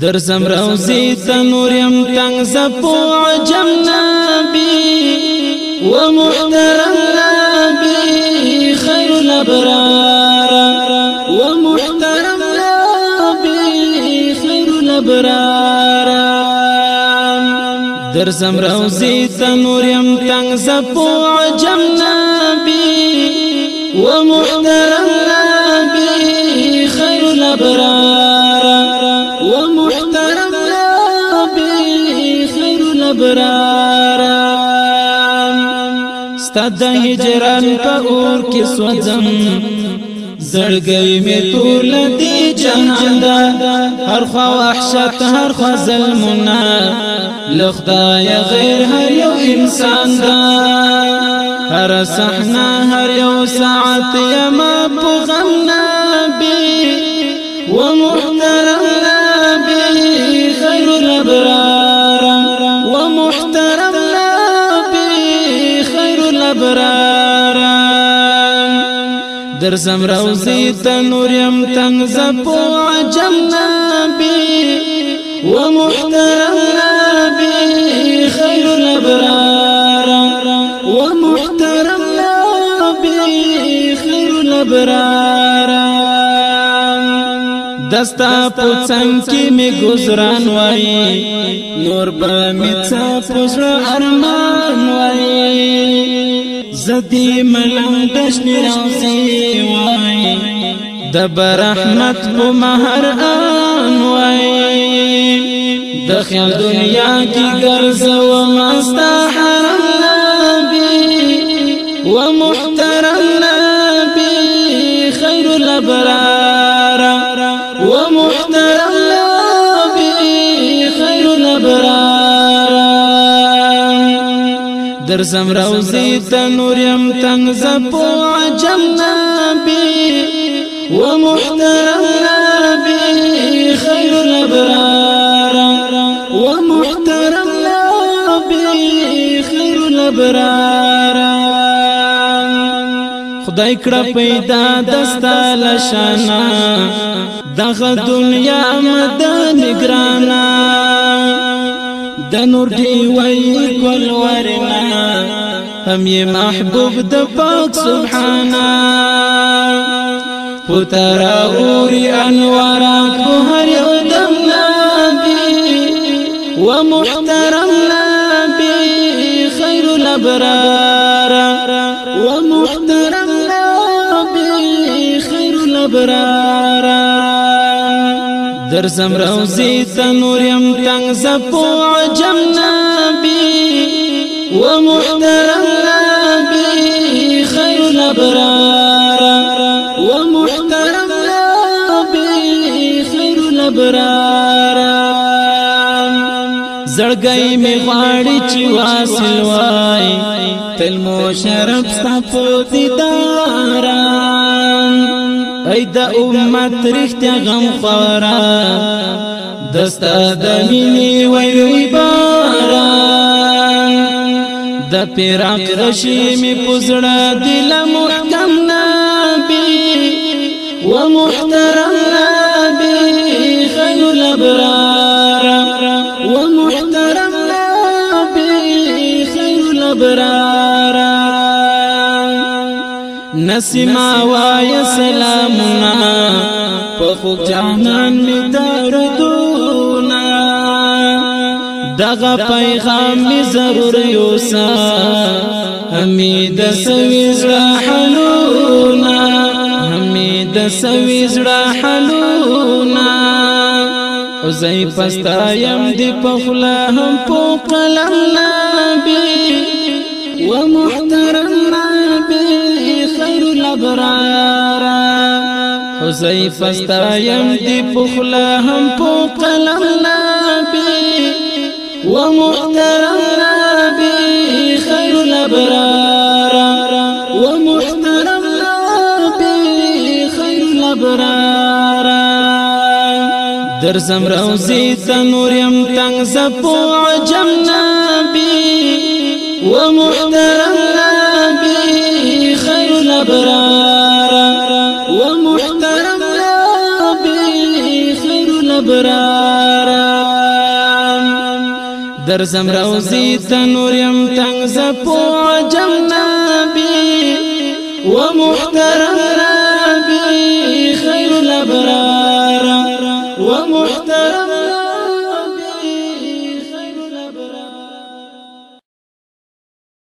در زم روزی تنوریم تنگ زپو عجم نبی و محترم نبی خیر الابرار و محترم نبی خیر الابرار در زم روزی تنوریم تنگ زپو عجم نبی و محترم ابرارا ستاد هجران په اور کې سوځم زړګي مې ټول دي جهان دا هر خوا وحشت هر خوا ظلمنا لخدای غیر هر یو انسان دا هر صحنه هر یو ساعت یما په غمنا درزم روزی تنوریم تنزب و عجم نبی و محترم نبی خیر الابرار و محترم نبی خیر الابرار دستا پوڅنګ کې می گزاران وای نور به می څا پوسړ ارمان وای زدی ملنگ دشن روزی وای دب رحمت بو مهر آن وای دخل دنیا کی گرز و مستاح در زم روزی تنوریم تنگ زپو عجم نبی و محترم نبی خیر الابرار و محترم نبی خیر الابرار خدای کرا پیدا دستا لشانا دغه دنیا مدن ګران د نور دی وای کول ورنا هم یې محبوب د پاک سبحانا پترا اوری انوارا کو هر یو دم نبی و محترم نبی خیر الابرار و محترم نبی خیر الابرار لرزم روزی تنوریم تنگ زپو عجم نبی و محترم نبی خیر الابرار و محترم نبی خیر الابرار زړګي می غواړي چې واصل وای تل مو شرف ستاسو دیدار د امت رښتیا غم خورا دستا د مینې ویوي بارا د پیراق رشی می پزړه دل محکم نبی و محترم نبی خیر الابرار و محترم نبی خیر الابرار نسیما وای سلامنا په خوږ جانان می دردونه دغه پیغام می ضرور یوسا حمید سویز را حلونا حمید سویز را حلونا زئی پستا یم دی پخلا هم پو قلم نبی زيف فستایم دي بخلا هم پو قلم نبی و محترم خير الابرار ومحترم محترم نبی خیر الابرار درزم روزی تنوریم يم زپو عجم نبی ومحترم زم روزی تنوریم تنگ زپو عجم نبی و محترم